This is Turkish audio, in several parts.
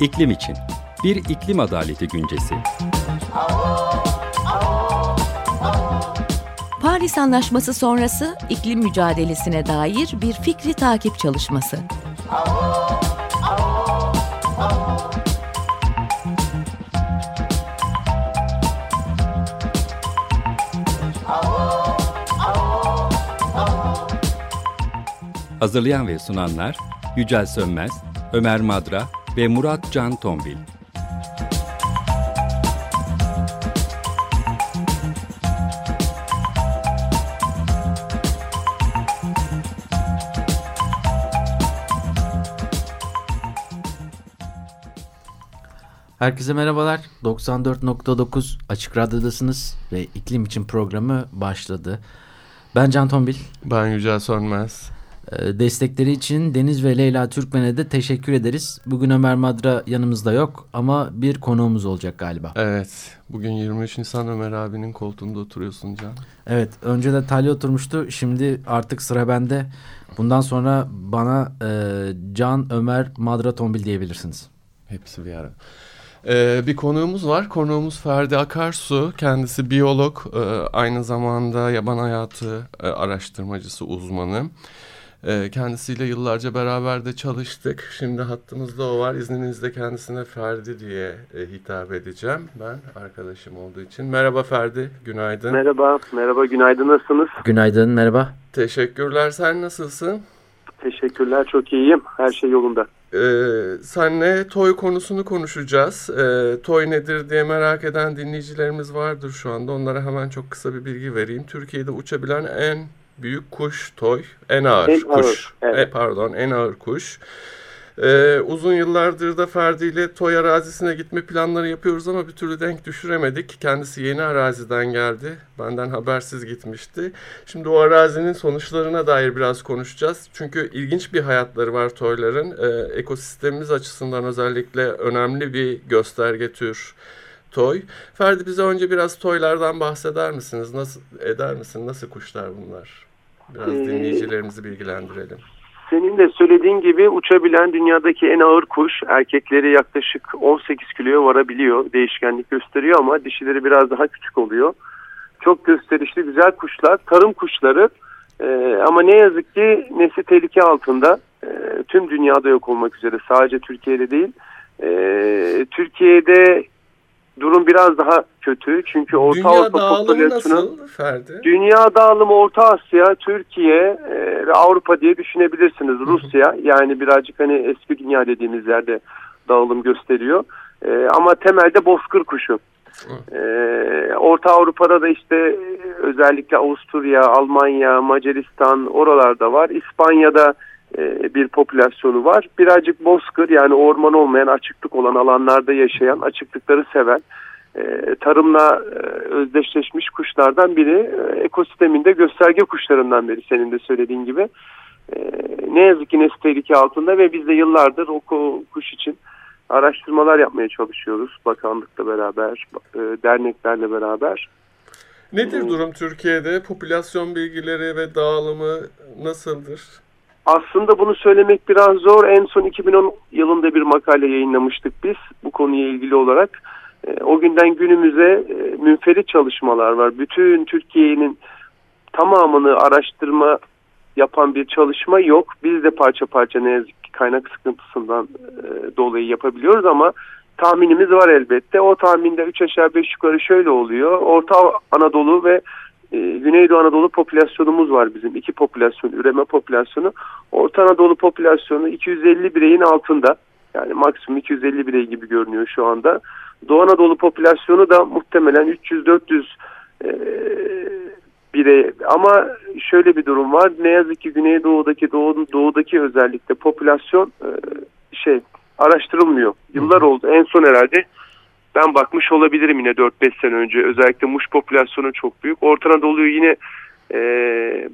İklim için bir iklim adaleti güncesi. Paris Anlaşması sonrası iklim mücadelesine dair bir fikri takip çalışması. Hazırlayan ve sunanlar Yücel Sönmez, Ömer Madra ve Murat Can Tombil. Herkese merhabalar. 94.9 Açık Radyo'dasınız ve iklim için programı başladı. Ben Can Tombil. Ben Yücel Sönmez. Ee, destekleri için Deniz ve Leyla Türkmen'e de teşekkür ederiz. Bugün Ömer Madra yanımızda yok ama bir konuğumuz olacak galiba. Evet. Bugün 23 Nisan Ömer abinin koltuğunda oturuyorsun Can. Evet. Önce de Talya oturmuştu. Şimdi artık sıra bende. Bundan sonra bana e, Can Ömer Madra Tombil diyebilirsiniz. Hepsi bir ara. Ee, bir konuğumuz var. Konuğumuz Ferdi Akarsu. Kendisi biyolog, e, aynı zamanda yaban hayatı e, araştırmacısı, uzmanı. E, kendisiyle yıllarca beraber de çalıştık. Şimdi hattımızda o var. İzninizle kendisine Ferdi diye e, hitap edeceğim. Ben arkadaşım olduğu için. Merhaba Ferdi, günaydın. Merhaba, merhaba, günaydın. Nasılsınız? Günaydın, merhaba. Teşekkürler. Sen nasılsın? Teşekkürler, çok iyiyim. Her şey yolunda. Ee, senle toy konusunu konuşacağız. Ee, toy nedir diye merak eden dinleyicilerimiz vardır şu anda. Onlara hemen çok kısa bir bilgi vereyim. Türkiye'de uçabilen en büyük kuş toy, en ağır En kuş. ağır, evet. E, pardon, en ağır kuş. Ee, uzun yıllardır da Ferdi ile toy arazisine gitme planları yapıyoruz ama bir türlü denk düşüremedik. Kendisi yeni araziden geldi. Benden habersiz gitmişti. Şimdi o arazinin sonuçlarına dair biraz konuşacağız. Çünkü ilginç bir hayatları var toyların. Ee, ekosistemimiz açısından özellikle önemli bir gösterge tür toy. Ferdi bize önce biraz toylardan bahseder misiniz? Nasıl eder misin? Nasıl kuşlar bunlar? Biraz Ee, dinleyicilerimizi bilgilendirelim. Senin de söylediğin gibi uçabilen dünyadaki en ağır kuş. Erkekleri yaklaşık 18 kiloya varabiliyor. Değişkenlik gösteriyor ama dişileri biraz daha küçük oluyor. Çok gösterişli güzel kuşlar. Tarım kuşları. Ee, ama ne yazık ki nesli tehlike altında. Ee, tüm dünyada yok olmak üzere. Sadece Türkiye'de değil. Ee, Türkiye'de durum biraz daha kötü. Çünkü Orta Dünya Avrupa popülasyonu... Dünya dağılımı Orta Asya, Türkiye e, ve Avrupa diye düşünebilirsiniz. Rusya yani birazcık hani eski dünya dediğimiz yerde dağılım gösteriyor. E, ama temelde bozkır kuşu. E, Orta Avrupa'da da işte e, özellikle Avusturya, Almanya, Macaristan oralarda var. İspanya'da bir popülasyonu var. Birazcık bozkır yani orman olmayan açıklık olan alanlarda yaşayan, açıklıkları seven e, tarımla e, özdeşleşmiş kuşlardan biri. E, ekosisteminde gösterge kuşlarından biri senin de söylediğin gibi. E, ne yazık ki nesli tehlike altında ve biz de yıllardır o ku- kuş için araştırmalar yapmaya çalışıyoruz. Bakanlıkla beraber, e, derneklerle beraber. Nedir durum Türkiye'de? Popülasyon bilgileri ve dağılımı nasıldır? Aslında bunu söylemek biraz zor. En son 2010 yılında bir makale yayınlamıştık biz bu konuya ilgili olarak. E, O günden günümüze e, münferit çalışmalar var. Bütün Türkiye'nin tamamını araştırma yapan bir çalışma yok. Biz de parça parça ne yazık ki kaynak sıkıntısından e, dolayı yapabiliyoruz ama tahminimiz var elbette. O tahminde 3 aşağı 5 yukarı şöyle oluyor. Orta Anadolu ve e, Güneydoğu Anadolu popülasyonumuz var bizim. iki popülasyon, üreme popülasyonu. Orta Anadolu popülasyonu 250 bireyin altında. Yani maksimum 250 birey gibi görünüyor şu anda. Doğu Anadolu popülasyonu da muhtemelen 300-400 e, birey. Ama şöyle bir durum var. Ne yazık ki Güneydoğu'daki, doğu, doğudaki özellikle popülasyon e, şey araştırılmıyor. Yıllar oldu. En son herhalde ben bakmış olabilirim yine 4-5 sene önce. Özellikle muş popülasyonu çok büyük. Orta Anadolu'yu yine e,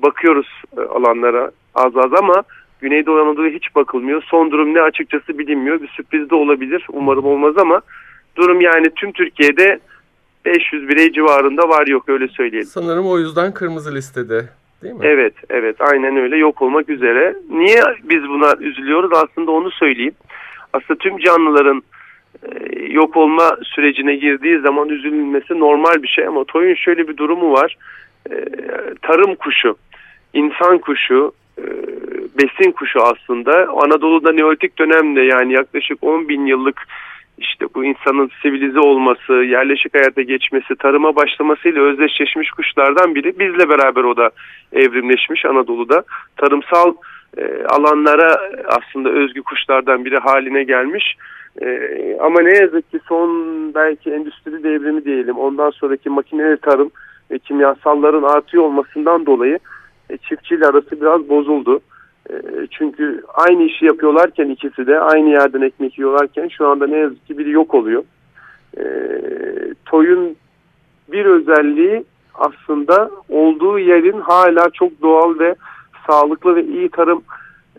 bakıyoruz e, alanlara az az ama Güneydoğu Anadolu'ya hiç bakılmıyor. Son durum ne açıkçası bilinmiyor. Bir sürpriz de olabilir. Umarım olmaz ama durum yani tüm Türkiye'de 500 birey civarında var yok öyle söyleyelim. Sanırım o yüzden kırmızı listede değil mi? Evet, evet aynen öyle yok olmak üzere. Niye biz buna üzülüyoruz aslında onu söyleyeyim. aslında tüm canlıların yok olma sürecine girdiği zaman üzülmesi normal bir şey ama toyun şöyle bir durumu var. E, tarım kuşu, insan kuşu, e, besin kuşu aslında. Anadolu'da Neolitik dönemde yani yaklaşık 10 bin yıllık işte bu insanın sivilize olması, yerleşik hayata geçmesi, tarıma başlamasıyla özdeşleşmiş kuşlardan biri. Bizle beraber o da evrimleşmiş Anadolu'da. Tarımsal e, alanlara aslında özgü kuşlardan biri haline gelmiş. E, ama ne yazık ki son belki endüstri devrimi diyelim ondan sonraki makineli tarım ve kimyasalların artıyor olmasından dolayı e, çiftçiyle arası biraz bozuldu. E, çünkü aynı işi yapıyorlarken ikisi de aynı yerden ekmek yiyorlarken şu anda ne yazık ki biri yok oluyor. E, toyun bir özelliği aslında olduğu yerin hala çok doğal ve sağlıklı ve iyi tarım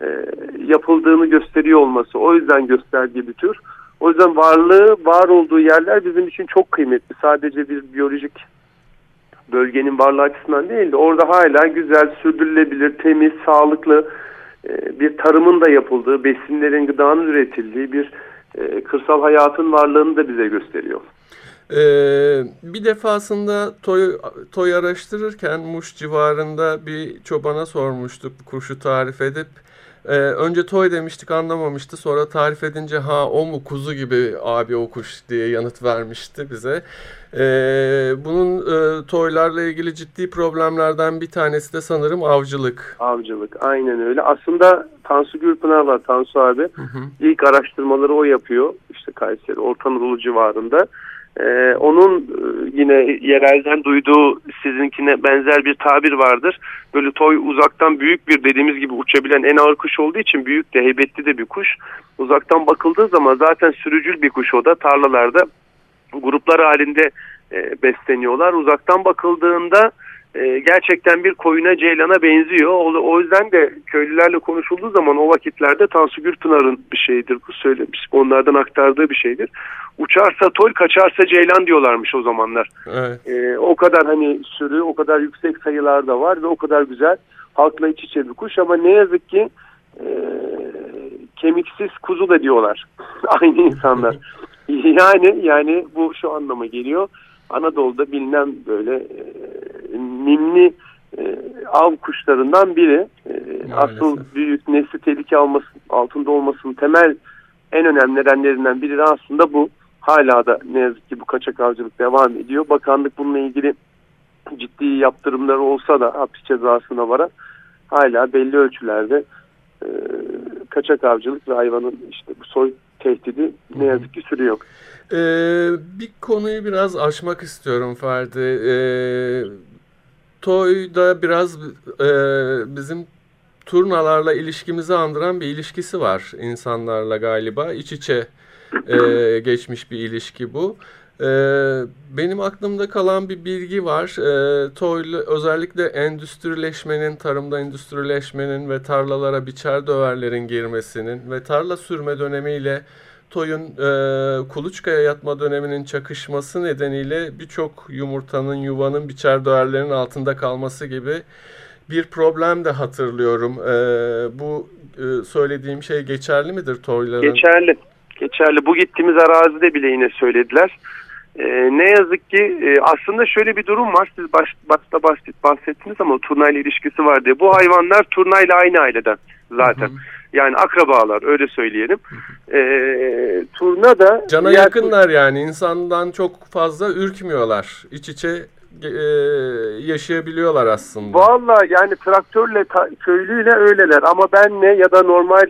e, yapıldığını gösteriyor olması. O yüzden gösterdiği bir tür. O yüzden varlığı, var olduğu yerler bizim için çok kıymetli. Sadece bir biyolojik bölgenin varlığı açısından değil de orada hala güzel, sürdürülebilir, temiz, sağlıklı e, bir tarımın da yapıldığı, besinlerin, gıdanın üretildiği bir e, kırsal hayatın varlığını da bize gösteriyor. Ee, bir defasında toy, toy araştırırken Muş civarında bir çobana sormuştuk kuşu tarif edip. Ee, önce toy demiştik anlamamıştı sonra tarif edince ha o mu kuzu gibi abi o kuş diye yanıt vermişti bize. Ee, bunun e, toylarla ilgili ciddi problemlerden bir tanesi de sanırım avcılık. Avcılık aynen öyle. Aslında Tansu Gürpınar var Tansu abi. Hı hı. İlk araştırmaları o yapıyor. İşte Kayseri Orta Anadolu civarında. Ee, onun e, yine yerelden duyduğu sizinkine benzer bir tabir vardır. Böyle toy uzaktan büyük bir dediğimiz gibi uçabilen en ağır kuş olduğu için büyük de heybetli de bir kuş. Uzaktan bakıldığı zaman zaten sürücül bir kuş o da tarlalarda gruplar halinde e, besleniyorlar. Uzaktan bakıldığında e, gerçekten bir koyuna ceylana benziyor. O, o yüzden de köylülerle konuşulduğu zaman o vakitlerde Tansu Gürpınar'ın bir şeyidir bu söylemiş. Onlardan aktardığı bir şeydir. Uçarsa tol kaçarsa ceylan diyorlarmış o zamanlar. Evet. E, o kadar hani sürü o kadar yüksek sayılar da var ve o kadar güzel halkla iç içe bir kuş ama ne yazık ki e, kemiksiz kuzu da diyorlar. Aynı insanlar. yani yani bu şu anlama geliyor. Anadolu'da bilinen böyle e, nimli e, av kuşlarından biri. E, asıl büyük nesli tehlike alması, altında olmasının temel en önemli nedenlerinden biri de aslında bu. Hala da ne yazık ki bu kaçak avcılık devam ediyor. Bakanlık bununla ilgili ciddi yaptırımları olsa da hapis cezasına varan hala belli ölçülerde e, kaçak avcılık ve hayvanın işte bu soy tehdidi ne yazık ki sürüyor. Ee, bir konuyu biraz aşmak istiyorum Ferdi. Ee, Toy'da biraz e, bizim turnalarla ilişkimizi andıran bir ilişkisi var insanlarla galiba. İç içe e, geçmiş bir ilişki bu. E, benim aklımda kalan bir bilgi var. E, Toy'la özellikle endüstrileşmenin, tarımda endüstrileşmenin ve tarlalara biçer döverlerin girmesinin ve tarla sürme dönemiyle Toy'un e, kuluçkaya yatma döneminin çakışması nedeniyle birçok yumurtanın, yuvanın biçer döverlerin altında kalması gibi bir problem de hatırlıyorum. E, bu e, söylediğim şey geçerli midir Toy'ların? Geçerli. Geçerli. Bu gittiğimiz arazide bile yine söylediler. E, ne yazık ki e, aslında şöyle bir durum var. Siz baş, başta bahset, bahsettiniz ama turnayla ilişkisi var diye. Bu hayvanlar turnayla aynı aileden zaten. Hı hı. Yani akrabalar öyle söyleyelim. E, turna da... Cana yakınlar yani insandan çok fazla ürkmüyorlar. İç içe e, yaşayabiliyorlar aslında. Valla yani traktörle köylüyle öyleler ama benle ya da normal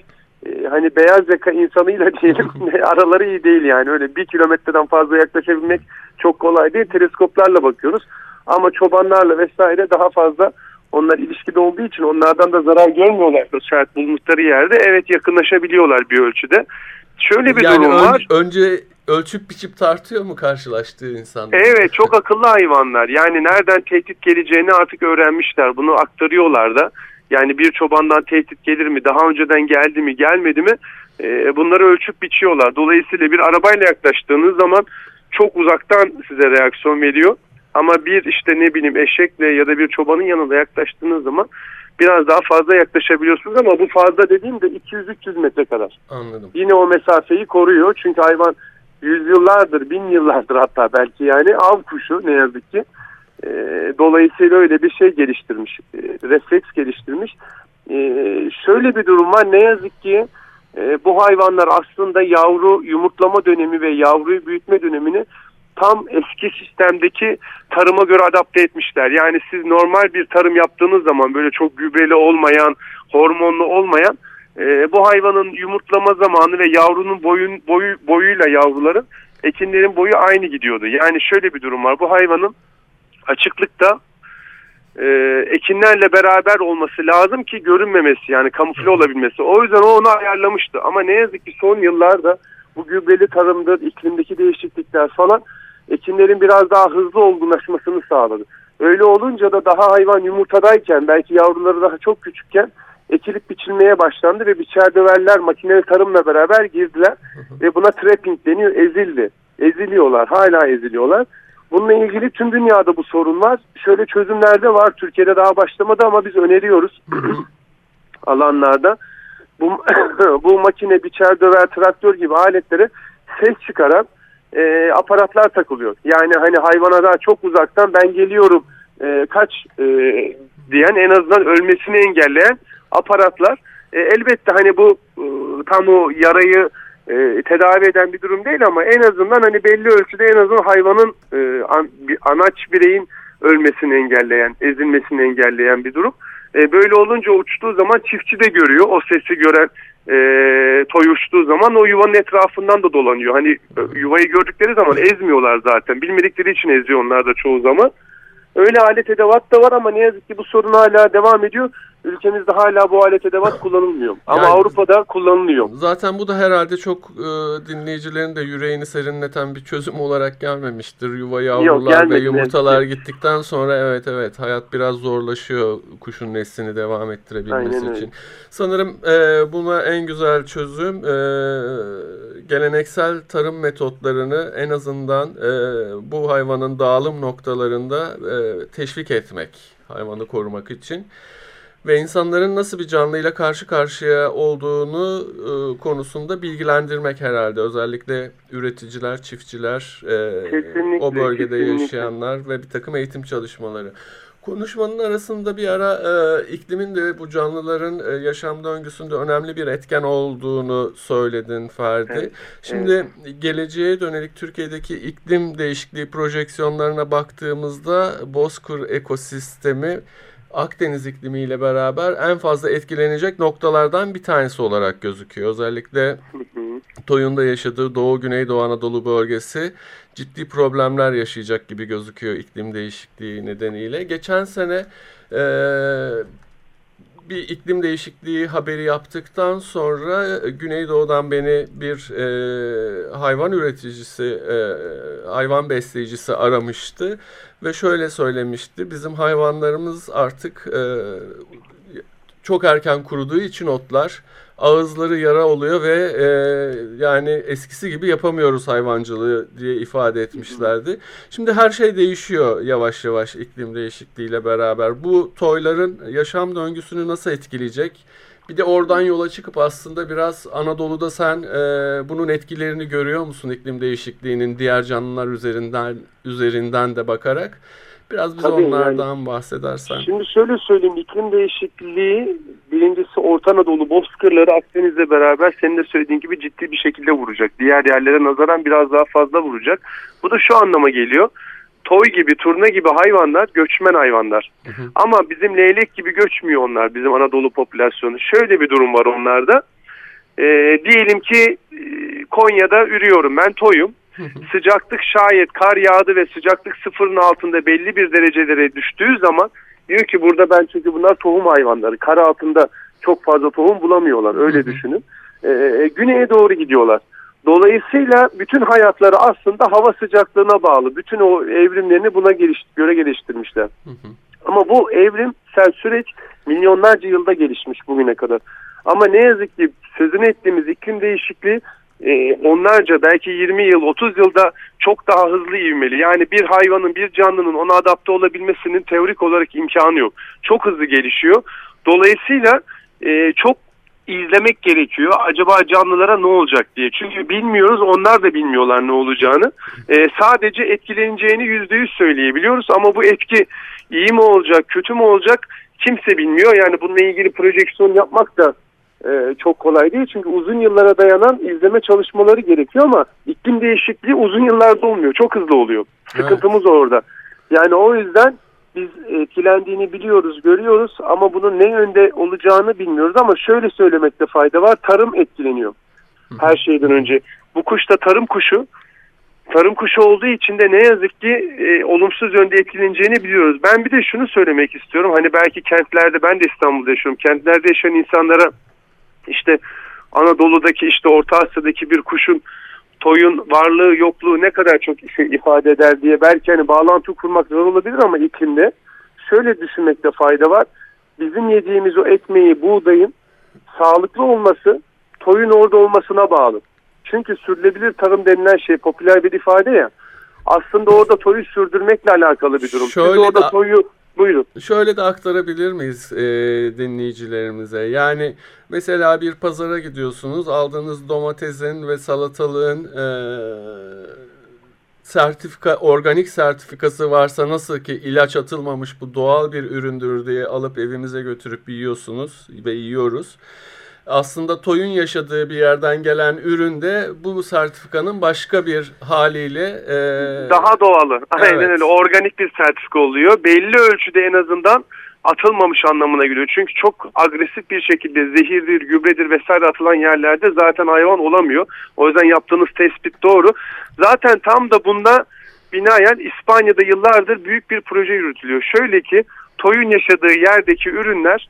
e, hani beyaz yaka insanıyla diyelim araları iyi değil yani öyle bir kilometreden fazla yaklaşabilmek çok kolay değil teleskoplarla bakıyoruz ama çobanlarla vesaire daha fazla onlar ilişkide olduğu için onlardan da zarar görmüyorlar şayet bulundukları yerde. Evet yakınlaşabiliyorlar bir ölçüde. Şöyle bir yani durum ön, var. Önce ölçüp biçip tartıyor mu karşılaştığı insanlar? Evet çok akıllı hayvanlar. Yani nereden tehdit geleceğini artık öğrenmişler. Bunu aktarıyorlar da. Yani bir çobandan tehdit gelir mi? Daha önceden geldi mi gelmedi mi? E, bunları ölçüp biçiyorlar. Dolayısıyla bir arabayla yaklaştığınız zaman çok uzaktan size reaksiyon veriyor. Ama bir işte ne bileyim eşekle ya da bir çobanın yanında yaklaştığınız zaman biraz daha fazla yaklaşabiliyorsunuz ama bu fazla dediğim de 200-300 metre kadar. Anladım. Yine o mesafeyi koruyor çünkü hayvan yüzyıllardır, bin yıllardır hatta belki yani av kuşu ne yazık ki. E, dolayısıyla öyle bir şey geliştirmiş, e, refleks geliştirmiş. E, şöyle bir durum var ne yazık ki e, bu hayvanlar aslında yavru yumurtlama dönemi ve yavruyu büyütme dönemini tam eski sistemdeki tarıma göre adapte etmişler. Yani siz normal bir tarım yaptığınız zaman böyle çok gübreli olmayan, hormonlu olmayan e, bu hayvanın yumurtlama zamanı ve yavrunun boyun, boyu, boyuyla yavruların ekinlerin boyu aynı gidiyordu. Yani şöyle bir durum var. Bu hayvanın açıklıkta e, ekinlerle beraber olması lazım ki görünmemesi yani kamufle olabilmesi. O yüzden o onu ayarlamıştı. Ama ne yazık ki son yıllarda bu gübreli tarımdır, iklimdeki değişiklikler falan ekinlerin biraz daha hızlı olgunlaşmasını sağladı. Öyle olunca da daha hayvan yumurtadayken belki yavruları daha çok küçükken ekilip biçilmeye başlandı ve biçer döverler makineli tarımla beraber girdiler ve buna trapping deniyor ezildi. Eziliyorlar hala eziliyorlar. Bununla ilgili tüm dünyada bu sorun var. Şöyle çözümler de var. Türkiye'de daha başlamadı ama biz öneriyoruz alanlarda. Bu, bu makine, biçer, döver, traktör gibi aletlere ses çıkaran e, aparatlar takılıyor. Yani hani hayvana daha çok uzaktan ben geliyorum e, kaç e, diyen en azından ölmesini engelleyen aparatlar. E, elbette hani bu e, tam o yarayı e, tedavi eden bir durum değil ama en azından hani belli ölçüde en azından hayvanın e, an, bir, anaç bireyin ölmesini engelleyen, ezilmesini engelleyen bir durum. E, böyle olunca uçtuğu zaman çiftçi de görüyor. O sesi gören e, toy uçtuğu zaman o yuvanın etrafından da dolanıyor. Hani e, yuvayı gördükleri zaman ezmiyorlar zaten. Bilmedikleri için eziyor onlar da çoğu zaman. Öyle alet edevat da var ama ne yazık ki bu sorun hala devam ediyor. Ülkemizde hala bu alet edevat kullanılmıyor. Ama Yani- Avrupa'da kullanılıyor. Zaten bu da herhalde çok e, dinleyicilerin de yüreğini serinleten bir çözüm olarak gelmemiştir. Yuva yavrular ve gelmedi, yumurtalar evet. gittikten sonra evet evet hayat biraz zorlaşıyor kuşun neslini devam ettirebilmesi Aynen öyle. için. Sanırım e, buna en güzel çözüm e, geleneksel tarım metotlarını en azından e, bu hayvanın dağılım noktalarında e, teşvik etmek hayvanı korumak için ve insanların nasıl bir canlıyla karşı karşıya olduğunu e, konusunda bilgilendirmek herhalde. Özellikle üreticiler, çiftçiler, e, Kesinlikle, o bölgede kesinlikle. yaşayanlar ve bir takım eğitim çalışmaları. Konuşmanın arasında bir ara e, iklimin de bu canlıların e, yaşam döngüsünde önemli bir etken olduğunu söyledin Ferdi. Evet, Şimdi geleceğe dönelik Türkiye'deki iklim değişikliği projeksiyonlarına baktığımızda Bozkır ekosistemi Akdeniz iklimiyle beraber en fazla etkilenecek noktalardan bir tanesi olarak gözüküyor. Özellikle Hı hı. Toy'un da yaşadığı Doğu Güneydoğu Anadolu bölgesi ciddi problemler yaşayacak gibi gözüküyor iklim değişikliği nedeniyle. Geçen sene eee, bir iklim değişikliği haberi yaptıktan sonra e, Güneydoğu'dan beni bir e, hayvan üreticisi, e, hayvan besleyicisi aramıştı ve şöyle söylemişti. Bizim hayvanlarımız artık e, çok erken kuruduğu için otlar ağızları yara oluyor ve e, yani eskisi gibi yapamıyoruz hayvancılığı diye ifade etmişlerdi. Şimdi her şey değişiyor yavaş yavaş iklim değişikliğiyle beraber. Bu toyların yaşam döngüsünü nasıl etkileyecek? Bir de oradan yola çıkıp aslında biraz Anadolu'da sen e, bunun etkilerini görüyor musun iklim değişikliğinin diğer canlılar üzerinden üzerinden de bakarak? Biraz bize Tabii, yani- onlardan bahsedersen. Şimdi şöyle söyleyeyim iklim değişikliği birincisi Orta Anadolu bozkırları Akdeniz'le beraber senin de söylediğin gibi ciddi bir şekilde vuracak. Diğer yerlere nazaran biraz daha fazla vuracak. Bu da şu anlama geliyor. Toy gibi, turna gibi hayvanlar göçmen hayvanlar. Ama bizim leylek gibi göçmüyor onlar bizim Anadolu popülasyonu. Şöyle bir durum var onlarda. Ee, diyelim ki e, Konya'da ürüyorum ben toyum. Sıcaklık şayet kar yağdı ve sıcaklık sıfırın altında belli bir derecelere düştüğü zaman diyor ki burada ben çünkü bunlar tohum hayvanları. Kar altında çok fazla tohum bulamıyorlar öyle düşünün. Ee, güneye doğru gidiyorlar. Dolayısıyla bütün hayatları aslında hava sıcaklığına bağlı. Bütün o evrimlerini buna geliş, göre geliştirmişler. Ama bu evrimsel süreç milyonlarca yılda gelişmiş bugüne kadar. Ama ne yazık ki sözünü ettiğimiz iklim değişikliği e, onlarca belki 20 yıl 30 yılda çok daha hızlı ivmeli. Yani bir hayvanın bir canlının ona adapte olabilmesinin teorik olarak imkanı yok. Çok hızlı gelişiyor. Dolayısıyla e, çok izlemek gerekiyor. Acaba canlılara ne olacak diye. Çünkü bilmiyoruz onlar da bilmiyorlar ne olacağını. E, sadece etkileneceğini yüzde yüz söyleyebiliyoruz ama bu etki iyi mi olacak kötü mü olacak kimse bilmiyor. Yani bununla ilgili projeksiyon yapmak da e, çok kolay değil. Çünkü uzun yıllara dayanan izleme çalışmaları gerekiyor ama iklim değişikliği uzun yıllarda olmuyor. Çok hızlı oluyor. Sıkıntımız evet. orada. Yani o yüzden biz etkilendiğini biliyoruz, görüyoruz ama bunun ne yönde olacağını bilmiyoruz ama şöyle söylemekte fayda var. Tarım etkileniyor. Her şeyden önce. Bu kuş da tarım kuşu. Tarım kuşu olduğu için de ne yazık ki e, olumsuz yönde etkileneceğini biliyoruz. Ben bir de şunu söylemek istiyorum. Hani belki kentlerde ben de İstanbul'da yaşıyorum. Kentlerde yaşayan insanlara işte Anadolu'daki işte Orta Asya'daki bir kuşun toyun varlığı yokluğu ne kadar çok şey ifade eder diye belki hani bağlantı kurmak zor olabilir ama iklimde şöyle düşünmekte fayda var. Bizim yediğimiz o ekmeği, buğdayın sağlıklı olması toyun orada olmasına bağlı. Çünkü sürülebilir tarım denilen şey popüler bir ifade ya. Aslında orada toyu sürdürmekle alakalı bir durum. Şöyle Siz orada da... toyu Buyurun. Şöyle de aktarabilir miyiz e, dinleyicilerimize? Yani mesela bir pazara gidiyorsunuz, aldığınız domatesin ve salatalığın e, sertifika, organik sertifikası varsa nasıl ki ilaç atılmamış bu doğal bir üründür diye alıp evimize götürüp yiyorsunuz ve yiyoruz aslında toyun yaşadığı bir yerden gelen üründe bu sertifikanın başka bir haliyle e... daha doğalı. Aynen evet. öyle. Organik bir sertifika oluyor. Belli ölçüde en azından atılmamış anlamına geliyor. Çünkü çok agresif bir şekilde zehirdir, gübredir vesaire atılan yerlerde zaten hayvan olamıyor. O yüzden yaptığınız tespit doğru. Zaten tam da bunda binaen İspanya'da yıllardır büyük bir proje yürütülüyor. Şöyle ki toyun yaşadığı yerdeki ürünler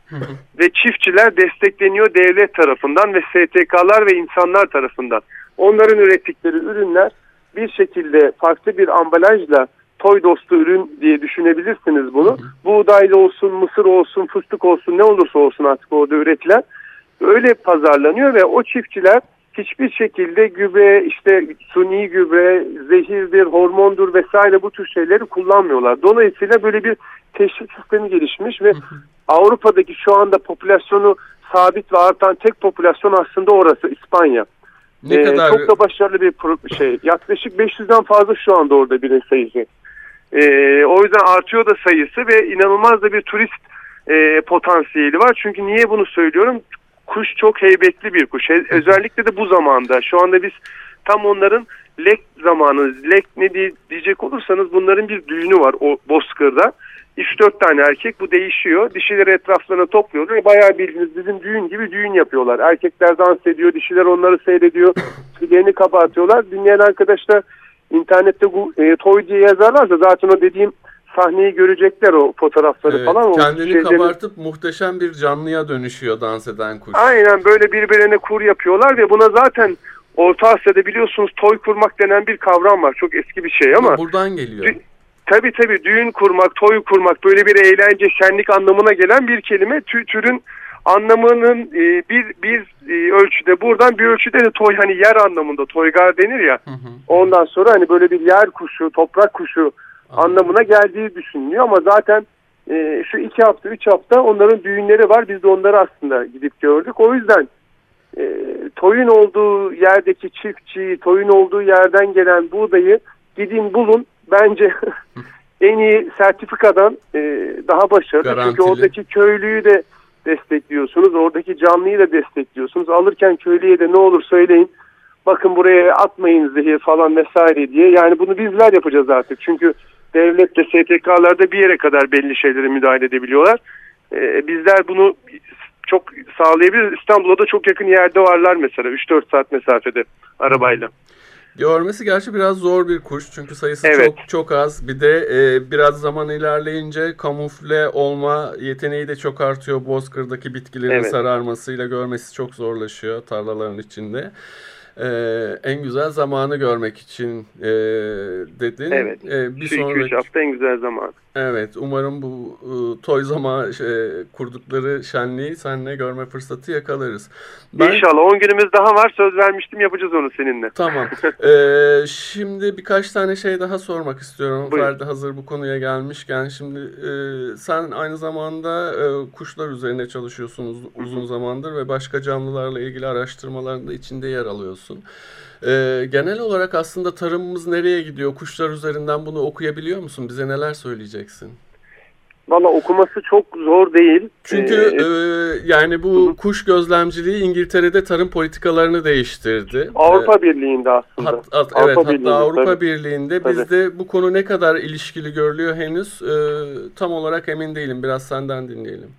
ve çiftçiler destekleniyor devlet tarafından ve STK'lar ve insanlar tarafından. Onların ürettikleri ürünler bir şekilde farklı bir ambalajla toy dostu ürün diye düşünebilirsiniz bunu. Buğdaylı olsun, mısır olsun, fıstık olsun ne olursa olsun artık orada üretilen öyle pazarlanıyor ve o çiftçiler hiçbir şekilde gübre, işte suni gübre, zehirdir, hormondur vesaire bu tür şeyleri kullanmıyorlar. Dolayısıyla böyle bir teşvik sistemi gelişmiş ve Avrupa'daki şu anda popülasyonu sabit ve artan tek popülasyon aslında orası İspanya. Ne ee, kadar... Çok da başarılı bir şey. Yaklaşık 500'den fazla şu anda orada bir sayısı. Ee, o yüzden artıyor da sayısı ve inanılmaz da bir turist e, potansiyeli var. Çünkü niye bunu söylüyorum? Kuş çok heybetli bir kuş. Özellikle de bu zamanda. Şu anda biz tam onların lek zamanı. Lek ne diye, diyecek olursanız bunların bir düğünü var o bozkırda. 3-4 tane erkek bu değişiyor. Dişileri etraflarına topluyorlar. Bayağı bildiğiniz bizim düğün gibi düğün yapıyorlar. Erkekler dans ediyor, dişiler onları seyrediyor. Tüylerini kabartıyorlar. Dinleyen arkadaşlar internette bu e, toy diye yazarlarsa zaten o dediğim sahneyi görecekler o fotoğrafları evet, falan. Kendini şeylerin... kabartıp muhteşem bir canlıya dönüşüyor dans eden kuş. Aynen böyle birbirine kur yapıyorlar ve buna zaten Orta Asya'da biliyorsunuz toy kurmak denen bir kavram var. Çok eski bir şey ama. Buradan geliyor. Tabii tabii düğün kurmak, toy kurmak böyle bir eğlence, şenlik anlamına gelen bir kelime. Tü, türün anlamının e, bir bir e, ölçüde buradan bir ölçüde de toy hani yer anlamında toygar denir ya. Hı hı. Ondan sonra hani böyle bir yer kuşu, toprak kuşu. Anlamına geldiği düşünülüyor ama zaten e, şu iki hafta, üç hafta onların düğünleri var. Biz de onları aslında gidip gördük. O yüzden e, toyun olduğu yerdeki çiftçi, toyun olduğu yerden gelen buğdayı gidin bulun bence en iyi sertifikadan e, daha başarılı. Garantili. Çünkü oradaki köylüyü de destekliyorsunuz. Oradaki canlıyı da destekliyorsunuz. Alırken köylüye de ne olur söyleyin. Bakın buraya atmayın zehir falan vesaire diye. Yani bunu bizler yapacağız artık. Çünkü devlet de STK'larda bir yere kadar belli şeylere müdahale edebiliyorlar. Ee, bizler bunu çok sağlayabiliriz. İstanbul'a da çok yakın yerde varlar mesela 3-4 saat mesafede arabayla. Görmesi gerçi biraz zor bir kuş çünkü sayısı evet. çok çok az. Bir de e, biraz zaman ilerleyince kamufle olma yeteneği de çok artıyor. Bozkır'daki bitkilerin evet. sararmasıyla görmesi çok zorlaşıyor tarlaların içinde. E, en güzel zamanı görmek için e, dedin. Evet. E, bir Şu 2-3 sonraki hafta en güzel zaman. Evet, umarım bu e, toy zaman şey, kurdukları şenliği seninle görme fırsatı yakalarız. Ben, İnşallah 10 günümüz daha var. Söz vermiştim yapacağız onu seninle. Tamam. Ee, şimdi birkaç tane şey daha sormak istiyorum. Buyurun. Ferdi hazır bu konuya gelmişken. Şimdi e, sen aynı zamanda e, kuşlar üzerine çalışıyorsunuz uzun zamandır ve başka canlılarla ilgili araştırmalarında içinde yer alıyorsun. Ee, genel olarak aslında tarımımız nereye gidiyor? Kuşlar üzerinden bunu okuyabiliyor musun? Bize neler söyleyeceksin? Valla okuması çok zor değil. Çünkü Ee, e, yani bu kuş gözlemciliği İngiltere'de tarım politikalarını değiştirdi. Avrupa Birliği'nde aslında. Hat, hat- Avrupa evet hatta Birliği'nde, Avrupa tabii. Birliği'nde Tabii. bizde bu konu ne kadar ilişkili görülüyor henüz e, tam olarak emin değilim. Biraz senden dinleyelim.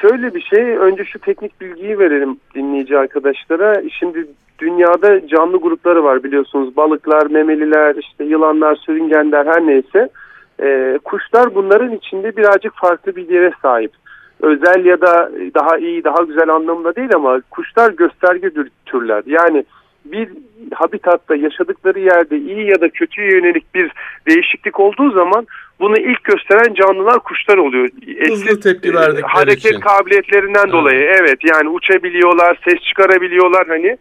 Şöyle bir şey, önce şu teknik bilgiyi verelim dinleyici arkadaşlara. Şimdi dünyada canlı grupları var biliyorsunuz. Balıklar, memeliler, işte yılanlar, sürüngenler her neyse. Ee, kuşlar bunların içinde birazcık farklı bir yere sahip. Özel ya da daha iyi, daha güzel anlamda değil ama kuşlar gösterge tür- türler. Yani bir habitatta yaşadıkları yerde iyi ya da kötüye yönelik bir değişiklik olduğu zaman bunu ilk gösteren canlılar kuşlar oluyor. Hızlı tepki e, verdikleri hareket için. kabiliyetlerinden Evet. dolayı evet yani uçabiliyorlar, ses çıkarabiliyorlar hani.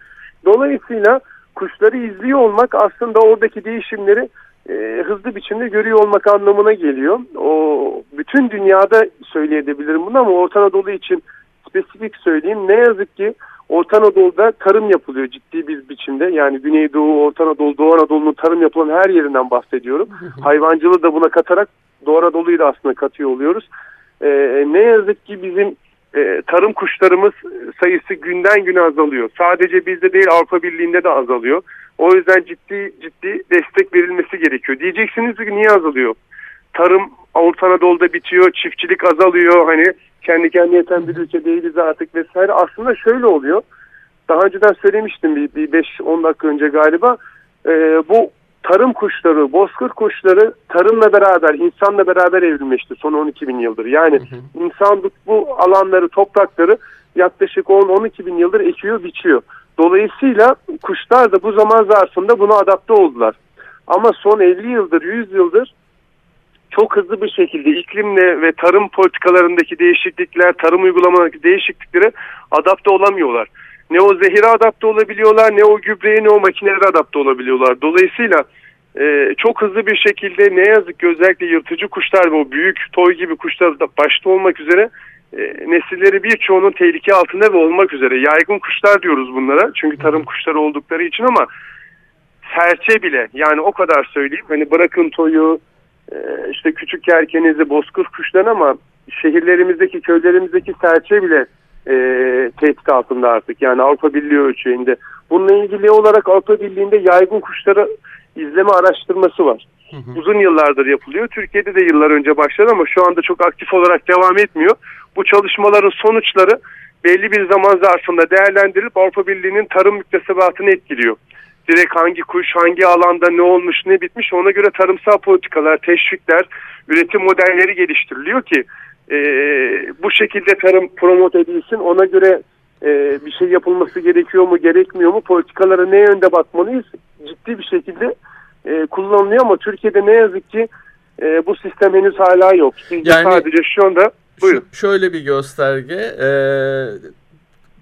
Dolayısıyla kuşları izliyor olmak aslında oradaki değişimleri e, hızlı biçimde görüyor olmak anlamına geliyor. O bütün dünyada söyleyebilirim bunu ama Orta Anadolu için spesifik söyleyeyim. Ne yazık ki Orta Anadolu'da tarım yapılıyor ciddi bir biçimde. Yani Güneydoğu, Orta Anadolu, Doğu Anadolu'nun tarım yapılan her yerinden bahsediyorum. Hayvancılığı da buna katarak Doğu Anadolu'yu da aslında katıyor oluyoruz. Ee, ne yazık ki bizim e, tarım kuşlarımız sayısı günden güne azalıyor. Sadece bizde değil Avrupa Birliği'nde de azalıyor. O yüzden ciddi ciddi destek verilmesi gerekiyor. Diyeceksiniz ki niye azalıyor? Tarım Orta Anadolu'da bitiyor, çiftçilik azalıyor. Hani kendi kendine yeten bir ülke değiliz artık vesaire. Aslında şöyle oluyor. Daha önceden söylemiştim bir, bir 5-10 dakika önce galiba. Ee, bu tarım kuşları, bozkır kuşları tarımla beraber, insanla beraber evrilmişti son 12 bin yıldır. Yani insan bu- bu alanları, toprakları yaklaşık 10-12 bin yıldır ekiyor, biçiyor. Dolayısıyla kuşlar da bu zaman zarfında buna adapte oldular. Ama son 50 yıldır, 100 yıldır çok hızlı bir şekilde iklimle ve tarım politikalarındaki değişiklikler, tarım uygulamalarındaki değişikliklere adapte olamıyorlar. Ne o zehire adapte olabiliyorlar, ne o gübreye, ne o makinelere adapte olabiliyorlar. Dolayısıyla e, çok hızlı bir şekilde ne yazık ki özellikle yırtıcı kuşlar ve o büyük toy gibi kuşlar da başta olmak üzere e, nesilleri birçoğunun tehlike altında ve olmak üzere. Yaygın kuşlar diyoruz bunlara çünkü tarım kuşları oldukları için ama serçe bile yani o kadar söyleyeyim hani bırakın toyu e, işte küçük kerkenizi bozkır kuşların ama şehirlerimizdeki köylerimizdeki serçe bile e, tehdit altında artık yani Avrupa Birliği ölçeğinde. Bununla ilgili olarak Avrupa Birliği'nde yaygın kuşları izleme araştırması var. Uzun yıllardır yapılıyor. Türkiye'de de yıllar önce başladı ama şu anda çok aktif olarak devam etmiyor. Bu çalışmaların sonuçları belli bir zaman zarfında değerlendirilip Avrupa Birliği'nin tarım müktesebatını etkiliyor. Direkt hangi kuş, hangi alanda ne olmuş, ne bitmiş ona göre tarımsal politikalar, teşvikler, üretim modelleri geliştiriliyor ki e, bu şekilde tarım promote edilsin. Ona göre e, bir şey yapılması gerekiyor mu, gerekmiyor mu? Politikalara ne yönde bakmalıyız? Ciddi bir şekilde e, kullanılıyor ama Türkiye'de ne yazık ki e, bu sistem henüz hala yok. Yani- sadece şu anda buyurun. Şöyle bir gösterge. e,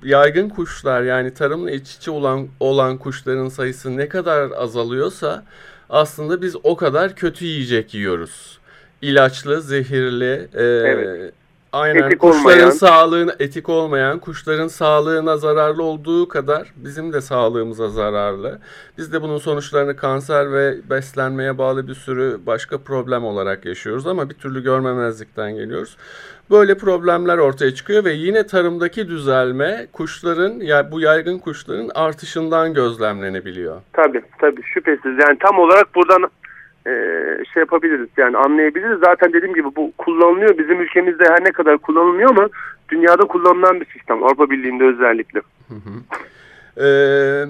yaygın kuşlar yani tarımla iç içe olan, olan kuşların sayısı ne kadar azalıyorsa aslında biz o kadar kötü yiyecek yiyoruz. İlaçlı, zehirli, e, Evet. aynen Etik kuşların olmayan. sağlığına etik olmayan, kuşların sağlığına zararlı olduğu kadar bizim de sağlığımıza zararlı. Biz de bunun sonuçlarını kanser ve beslenmeye bağlı bir sürü başka problem olarak yaşıyoruz ama bir türlü görmemezlikten geliyoruz. Böyle problemler ortaya çıkıyor ve yine tarımdaki düzelme kuşların ya bu yaygın kuşların artışından gözlemlenebiliyor. Tabii tabii şüphesiz. Yani tam olarak buradan e, şey yapabiliriz yani anlayabiliriz. Zaten dediğim gibi bu kullanılıyor. Bizim ülkemizde her ne kadar kullanılmıyor ama dünyada kullanılan bir sistem. Avrupa Birliği'nde özellikle. Ee,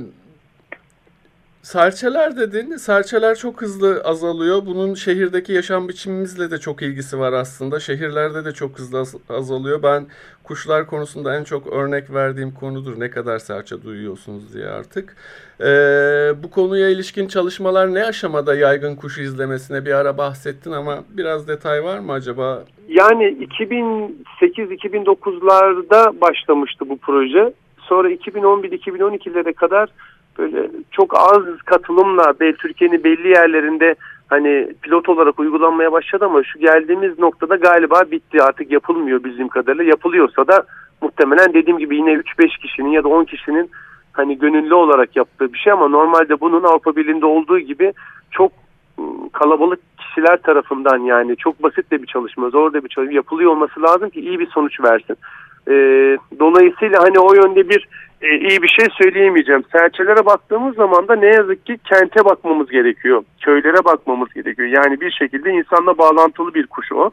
Serçeler dedin. Serçeler çok hızlı azalıyor. Bunun şehirdeki yaşam biçimimizle de çok ilgisi var aslında. Şehirlerde de çok hızlı azalıyor. Ben kuşlar konusunda en çok örnek verdiğim konudur. Ne kadar serçe duyuyorsunuz diye artık. Ee, bu konuya ilişkin çalışmalar ne aşamada yaygın kuş izlemesine bir ara bahsettin ama biraz detay var mı acaba? Yani 2008-2009'larda başlamıştı bu proje. Sonra 2011-2012'lere kadar böyle çok az katılımla Türkiye'nin belli yerlerinde hani pilot olarak uygulanmaya başladı ama şu geldiğimiz noktada galiba bitti artık yapılmıyor bizim kadarıyla. Yapılıyorsa da muhtemelen dediğim gibi yine 3-5 kişinin ya da 10 kişinin hani gönüllü olarak yaptığı bir şey ama normalde bunun Avrupa Birliği'nde olduğu gibi çok ıı, kalabalık kişiler tarafından yani çok basit de bir çalışma, zor da bir çalışma yapılıyor olması lazım ki iyi bir sonuç versin. E, dolayısıyla hani o yönde bir e, iyi bir şey söyleyemeyeceğim. Serçelere baktığımız zaman da ne yazık ki kente bakmamız gerekiyor. Köylere bakmamız gerekiyor. Yani bir şekilde insanla bağlantılı bir kuş o.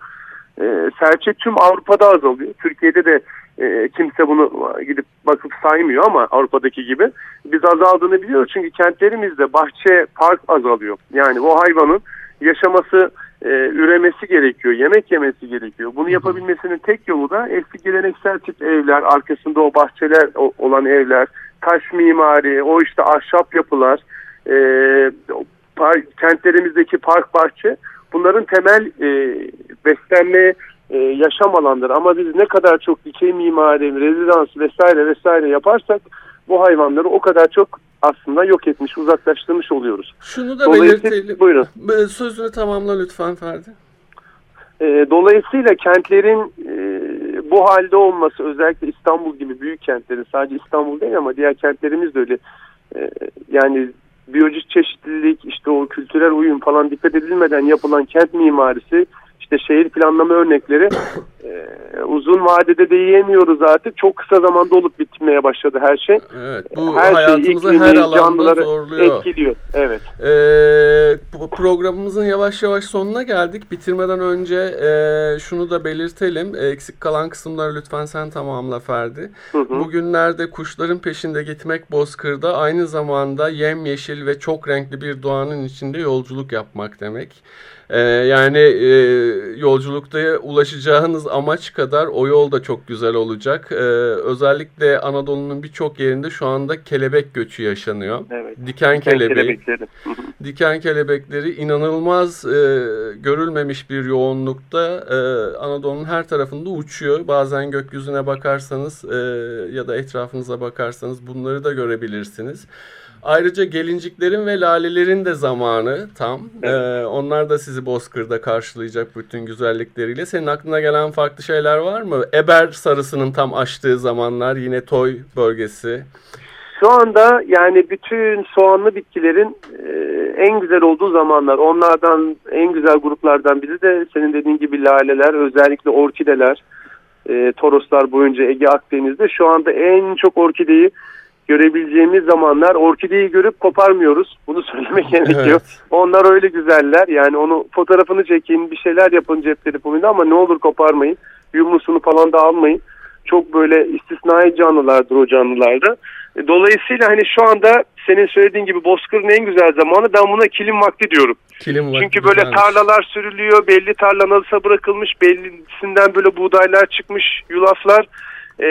E, serçe tüm Avrupa'da azalıyor. Türkiye'de de e, kimse bunu gidip bakıp saymıyor ama Avrupa'daki gibi. Biz azaldığını biliyoruz çünkü kentlerimizde bahçe, park azalıyor. Yani o hayvanın yaşaması e, üremesi gerekiyor, yemek yemesi gerekiyor. Bunu yapabilmesinin tek yolu da eski geleneksel tip evler, arkasında o bahçeler olan evler, taş mimari, o işte ahşap yapılar, e, park, kentlerimizdeki park bahçe bunların temel e, beslenme e, yaşam alanları. Ama biz ne kadar çok dikey mimari, rezidans vesaire vesaire yaparsak bu hayvanları o kadar çok aslında yok etmiş, uzaklaştırmış oluyoruz. Şunu da belirtelim. Buyurun. Sözünü tamamla lütfen Ferdi. E, dolayısıyla kentlerin e, bu halde olması özellikle İstanbul gibi büyük kentlerin sadece İstanbul değil ama diğer kentlerimiz de öyle e, yani biyolojik çeşitlilik işte o kültürel uyum falan dikkat edilmeden yapılan kent mimarisi işte şehir planlama örnekleri e, uzun vadede de yiyemiyoruz artık. Çok kısa zamanda olup bitmeye başladı her şey. Evet, bu her hayatımızı şey, her alanda zorluyor. Etkiliyor. Evet. Ee, programımızın yavaş yavaş sonuna geldik. Bitirmeden önce e, şunu da belirtelim. Eksik kalan kısımları lütfen sen tamamla Ferdi. Hı hı. Bugünlerde kuşların peşinde gitmek Bozkır'da aynı zamanda yemyeşil ve çok renkli bir doğanın içinde yolculuk yapmak demek. Ee, yani e, yolculukta ulaşacağınız amaç kadar o yol da çok güzel olacak. Ee, özellikle Anadolu'nun birçok yerinde şu anda kelebek göçü yaşanıyor. Evet. Diken, kelebeği. Kelebekleri. diken kelebekleri inanılmaz e, görülmemiş bir yoğunlukta e, Anadolu'nun her tarafında uçuyor. Bazen gökyüzüne bakarsanız e, ya da etrafınıza bakarsanız bunları da görebilirsiniz. Ayrıca gelinciklerin ve lalelerin de zamanı tam. Evet. Ee, onlar da sizi Bozkır'da karşılayacak bütün güzellikleriyle. Senin aklına gelen farklı şeyler var mı? Eber sarısının tam açtığı zamanlar yine Toy bölgesi. Şu anda yani bütün soğanlı bitkilerin e, en güzel olduğu zamanlar. Onlardan en güzel gruplardan biri de senin dediğin gibi laleler, özellikle orkideler, e, toroslar boyunca Ege Akdeniz'de. Şu anda en çok orkideyi görebileceğimiz zamanlar orkideyi görüp koparmıyoruz. Bunu söylemek gerekiyor. Evet. Onlar öyle güzeller. Yani onu fotoğrafını çekin, bir şeyler yapın cep telefonuyla ama ne olur koparmayın. Yumrusunu falan da almayın. Çok böyle istisnai canlılardır o canlılarda. E, dolayısıyla hani şu anda senin söylediğin gibi Bozkır'ın en güzel zamanı ben buna kilim vakti diyorum. Kilim vakti Çünkü böyle güzelmiş. tarlalar sürülüyor, belli tarla nasılsa bırakılmış, bellisinden böyle buğdaylar çıkmış, yulaflar e,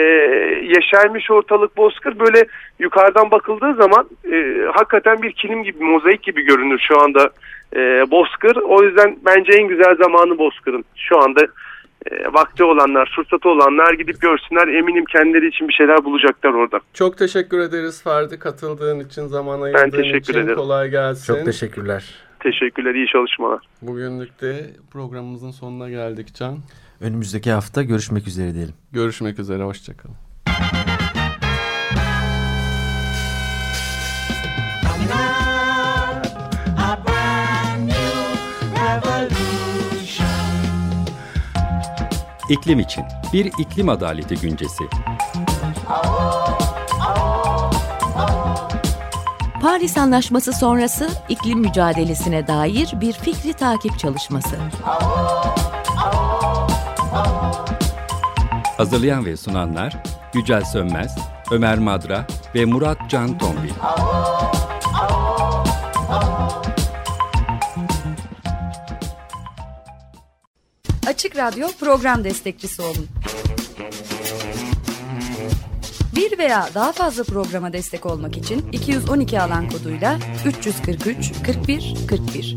yeşermiş ortalık bozkır böyle yukarıdan bakıldığı zaman e, hakikaten bir kilim gibi mozaik gibi görünür şu anda e, bozkır. O yüzden bence en güzel zamanı bozkırın şu anda e, vakti olanlar, fırsatı olanlar gidip görsünler. Eminim kendileri için bir şeyler bulacaklar orada. Çok teşekkür ederiz Ferdi katıldığın için, zaman ayırdığın ben teşekkür için. Ederim. Kolay gelsin. Çok teşekkürler. Teşekkürler, iyi çalışmalar. Bugünlük de programımızın sonuna geldik Can. Önümüzdeki hafta görüşmek üzere diyelim. Görüşmek üzere, hoşçakalın. İklim için bir iklim adaleti güncesi. Paris Anlaşması sonrası iklim mücadelesine dair bir fikri takip çalışması. Hazırlayan ve sunanlar Yücel Sönmez, Ömer Madra ve Murat Can Tombil. Açık Radyo program destekçisi olun. Bir veya daha fazla programa destek olmak için 212 alan koduyla 343 41 41